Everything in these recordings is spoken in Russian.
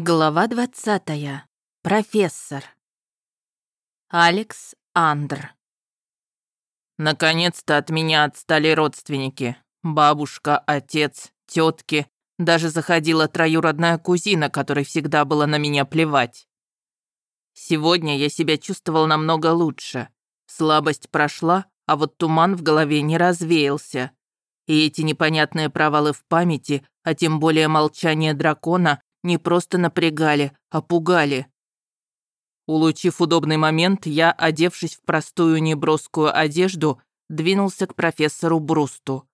Глава двадцатая. Профессор. Алекс Андр. Наконец-то от меня отстали родственники. Бабушка, отец, тетки. Даже заходила троюродная кузина, которой всегда было на меня плевать. Сегодня я себя чувствовал намного лучше. Слабость прошла, а вот туман в голове не развеялся. И эти непонятные провалы в памяти, а тем более молчание дракона, не просто напрягали, а пугали. Улучив удобный момент, я, одевшись в простую неброскую одежду, двинулся к профессору Брусту.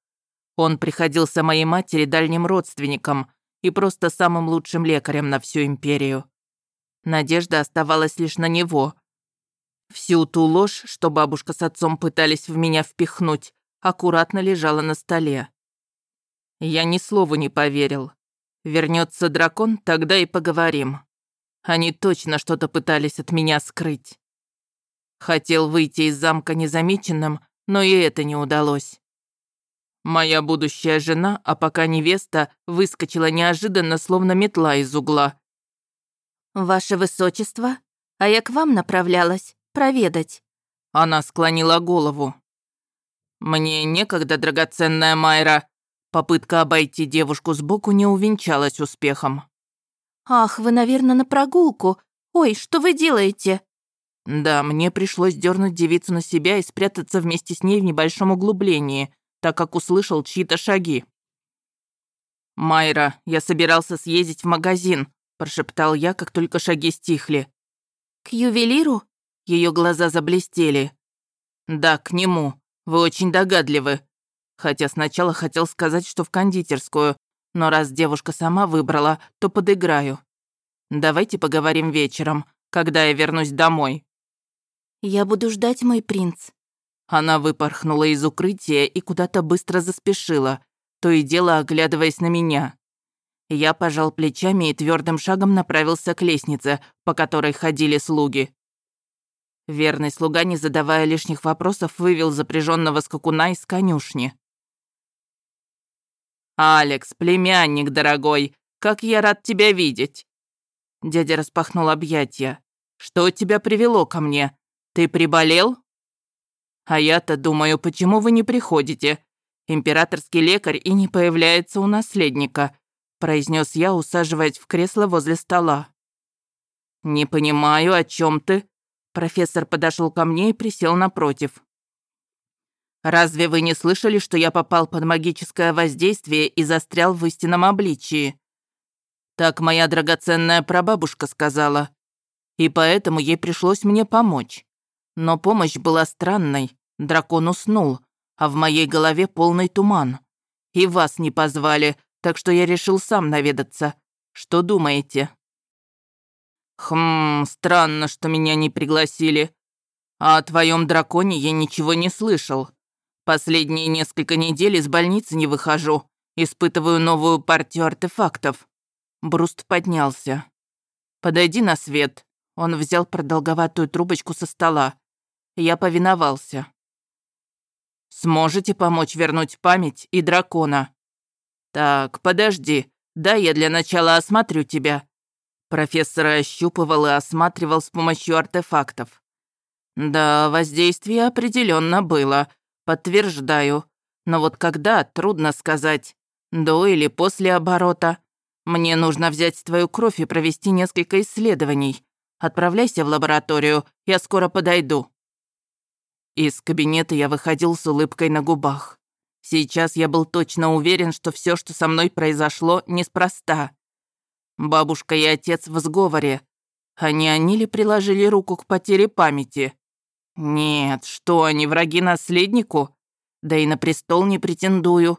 Он приходился моей матери дальним родственником и просто самым лучшим лекарем на всю империю. Надежда оставалась лишь на него. Всю ту ложь, что бабушка с отцом пытались в меня впихнуть, аккуратно лежала на столе. Я ни слову не поверил. Вернется дракон, тогда и поговорим. Они точно что-то пытались от меня скрыть. Хотел выйти из замка незамеченным, но и это не удалось. Моя будущая жена, а пока невеста, выскочила неожиданно, словно метла из угла. «Ваше высочество, а я к вам направлялась, проведать». Она склонила голову. «Мне некогда, драгоценная Майра», Попытка обойти девушку сбоку не увенчалась успехом. «Ах, вы, наверное, на прогулку. Ой, что вы делаете?» Да, мне пришлось дернуть девицу на себя и спрятаться вместе с ней в небольшом углублении, так как услышал чьи-то шаги. «Майра, я собирался съездить в магазин», – прошептал я, как только шаги стихли. «К ювелиру?» Ее глаза заблестели. «Да, к нему. Вы очень догадливы. Хотя сначала хотел сказать, что в кондитерскую, но раз девушка сама выбрала, то подыграю. Давайте поговорим вечером, когда я вернусь домой. Я буду ждать, мой принц. Она выпорхнула из укрытия и куда-то быстро заспешила, то и дело оглядываясь на меня. Я пожал плечами и твердым шагом направился к лестнице, по которой ходили слуги. Верный слуга, не задавая лишних вопросов, вывел запряженного скакуна из конюшни. «Алекс, племянник дорогой, как я рад тебя видеть!» Дядя распахнул объятия. «Что тебя привело ко мне? Ты приболел?» «А я-то думаю, почему вы не приходите? Императорский лекарь и не появляется у наследника», произнес я, усаживаясь в кресло возле стола. «Не понимаю, о чем ты?» Профессор подошел ко мне и присел напротив. Разве вы не слышали, что я попал под магическое воздействие и застрял в истинном обличии? Так моя драгоценная прабабушка сказала. И поэтому ей пришлось мне помочь. Но помощь была странной. Дракон уснул, а в моей голове полный туман. И вас не позвали, так что я решил сам наведаться. Что думаете? Хм, странно, что меня не пригласили. А о твоем драконе я ничего не слышал. Последние несколько недель из больницы не выхожу. Испытываю новую партию артефактов». Бруст поднялся. «Подойди на свет». Он взял продолговатую трубочку со стола. Я повиновался. «Сможете помочь вернуть память и дракона?» «Так, подожди. Да, я для начала осмотрю тебя». Профессор ощупывал и осматривал с помощью артефактов. «Да, воздействие определенно было. Подтверждаю. Но вот когда, трудно сказать. До или после оборота. Мне нужно взять твою кровь и провести несколько исследований. Отправляйся в лабораторию, я скоро подойду». Из кабинета я выходил с улыбкой на губах. Сейчас я был точно уверен, что все, что со мной произошло, неспроста. Бабушка и отец в сговоре. Не они ли приложили руку к потере памяти? Нет, что они, враги наследнику? Да и на престол не претендую.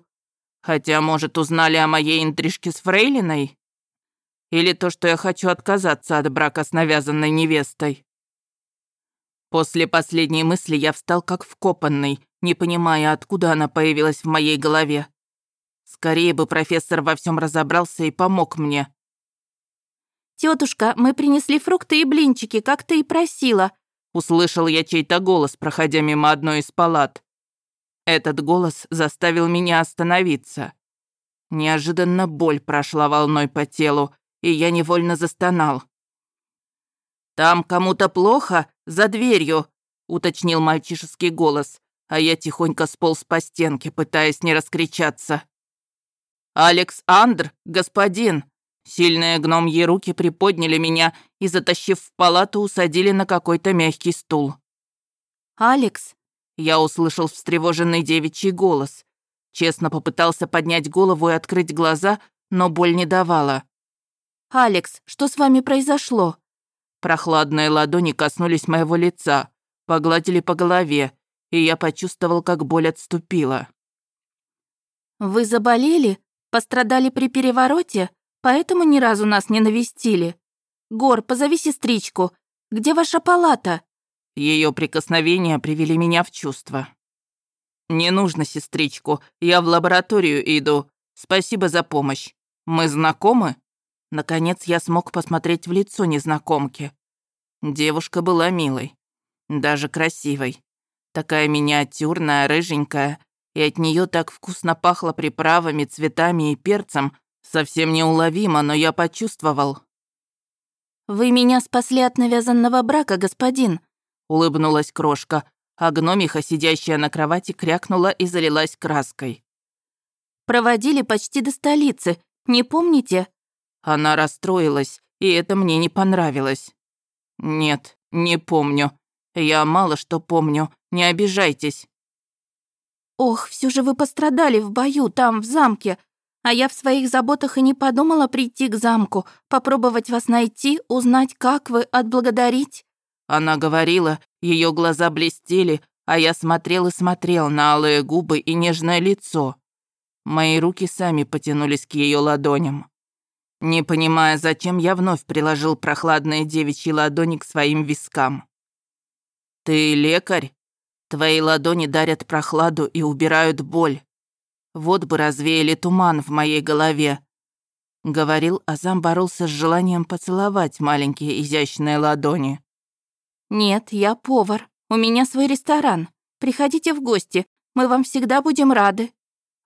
Хотя, может, узнали о моей интрижке с Фрейлиной? Или то, что я хочу отказаться от брака с навязанной невестой? После последней мысли я встал как вкопанный, не понимая, откуда она появилась в моей голове. Скорее бы профессор во всем разобрался и помог мне. «Тетушка, мы принесли фрукты и блинчики, как ты и просила», Услышал я чей-то голос, проходя мимо одной из палат. Этот голос заставил меня остановиться. Неожиданно боль прошла волной по телу, и я невольно застонал. «Там кому-то плохо? За дверью!» — уточнил мальчишеский голос, а я тихонько сполз по стенке, пытаясь не раскричаться. «Алекс Андр, господин!» Сильные гномьи руки приподняли меня и, затащив в палату, усадили на какой-то мягкий стул. «Алекс?» Я услышал встревоженный девичий голос. Честно попытался поднять голову и открыть глаза, но боль не давала. «Алекс, что с вами произошло?» Прохладные ладони коснулись моего лица, погладили по голове, и я почувствовал, как боль отступила. «Вы заболели? Пострадали при перевороте? Поэтому ни разу нас не навестили? Гор, позови сестричку. Где ваша палата?» Ее прикосновения привели меня в чувство. «Не нужно, сестричку, я в лабораторию иду. Спасибо за помощь. Мы знакомы?» Наконец я смог посмотреть в лицо незнакомки. Девушка была милой, даже красивой. Такая миниатюрная, рыженькая, и от нее так вкусно пахло приправами, цветами и перцем, совсем неуловимо, но я почувствовал. «Вы меня спасли от навязанного брака, господин», — улыбнулась крошка, а гномиха, сидящая на кровати, крякнула и залилась краской. «Проводили почти до столицы, не помните?» Она расстроилась, и это мне не понравилось. «Нет, не помню. Я мало что помню, не обижайтесь». «Ох, все же вы пострадали в бою там, в замке. А я в своих заботах и не подумала прийти к замку, попробовать вас найти, узнать, как вы, отблагодарить». Она говорила, ее глаза блестели, а я смотрел и смотрел на алые губы и нежное лицо. Мои руки сами потянулись к ее ладоням. Не понимая, зачем, я вновь приложил прохладные девичьи ладони к своим вискам. «Ты лекарь? Твои ладони дарят прохладу и убирают боль. Вот бы развеяли туман в моей голове», — говорил, а зам боролся с желанием поцеловать маленькие изящные ладони. «Нет, я повар. У меня свой ресторан. Приходите в гости. Мы вам всегда будем рады».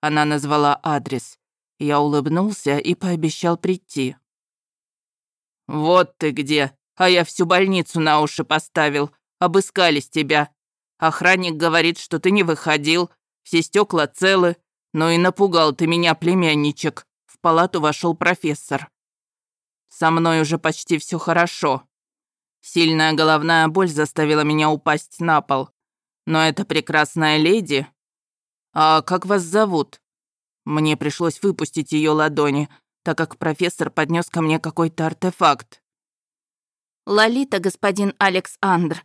Она назвала адрес. Я улыбнулся и пообещал прийти. «Вот ты где! А я всю больницу на уши поставил. Обыскались тебя. Охранник говорит, что ты не выходил, все стекла целы. Ну и напугал ты меня, племянничек». В палату вошел профессор. «Со мной уже почти все хорошо. Сильная головная боль заставила меня упасть на пол. Но это прекрасная леди... А как вас зовут?» Мне пришлось выпустить ее ладони, так как профессор поднес ко мне какой-то артефакт. «Лолита, господин Алекс Андр».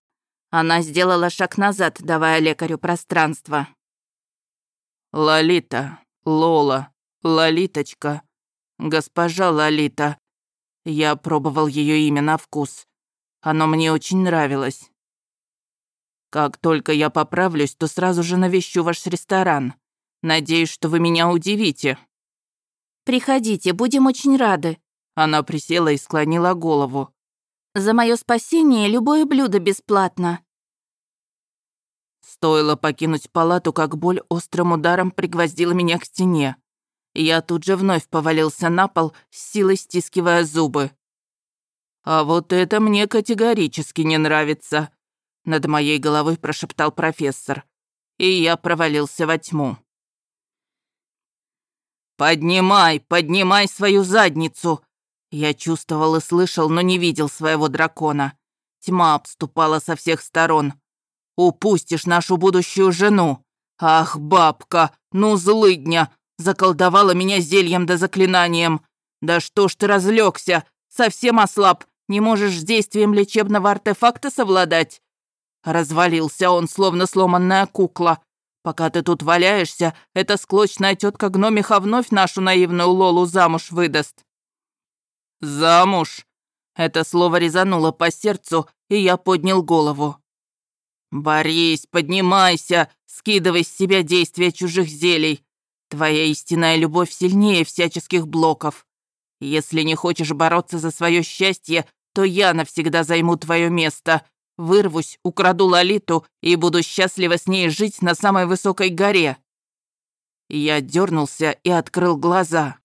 Она сделала шаг назад, давая лекарю пространство. «Лолита, Лола, Лолиточка, госпожа Лолита». Я пробовал ее имя на вкус. Оно мне очень нравилось. Как только я поправлюсь, то сразу же навещу ваш ресторан. Надеюсь, что вы меня удивите». «Приходите, будем очень рады». Она присела и склонила голову. «За мое спасение любое блюдо бесплатно». Стоило покинуть палату, как боль острым ударом пригвоздила меня к стене. Я тут же вновь повалился на пол, с силой стискивая зубы. «А вот это мне категорически не нравится», — над моей головой прошептал профессор. И я провалился во тьму. «Поднимай, поднимай свою задницу!» Я чувствовал и слышал, но не видел своего дракона. Тьма обступала со всех сторон. «Упустишь нашу будущую жену! Ах, бабка, ну злыдня! Заколдовала меня зельем да заклинанием! Да что ж ты разлегся? Совсем ослаб? Не можешь с действием лечебного артефакта совладать?» Развалился он, словно сломанная кукла. Пока ты тут валяешься, эта склочная тетка гномиха вновь нашу наивную Лолу замуж выдаст». «Замуж?» Это слово резануло по сердцу, и я поднял голову. «Борись, поднимайся, скидывай с себя действия чужих зелий. Твоя истинная любовь сильнее всяческих блоков. Если не хочешь бороться за свое счастье, то я навсегда займу твое место. Вырвусь, украду Лолиту и буду счастливо с ней жить на самой высокой горе». Я дернулся и открыл глаза.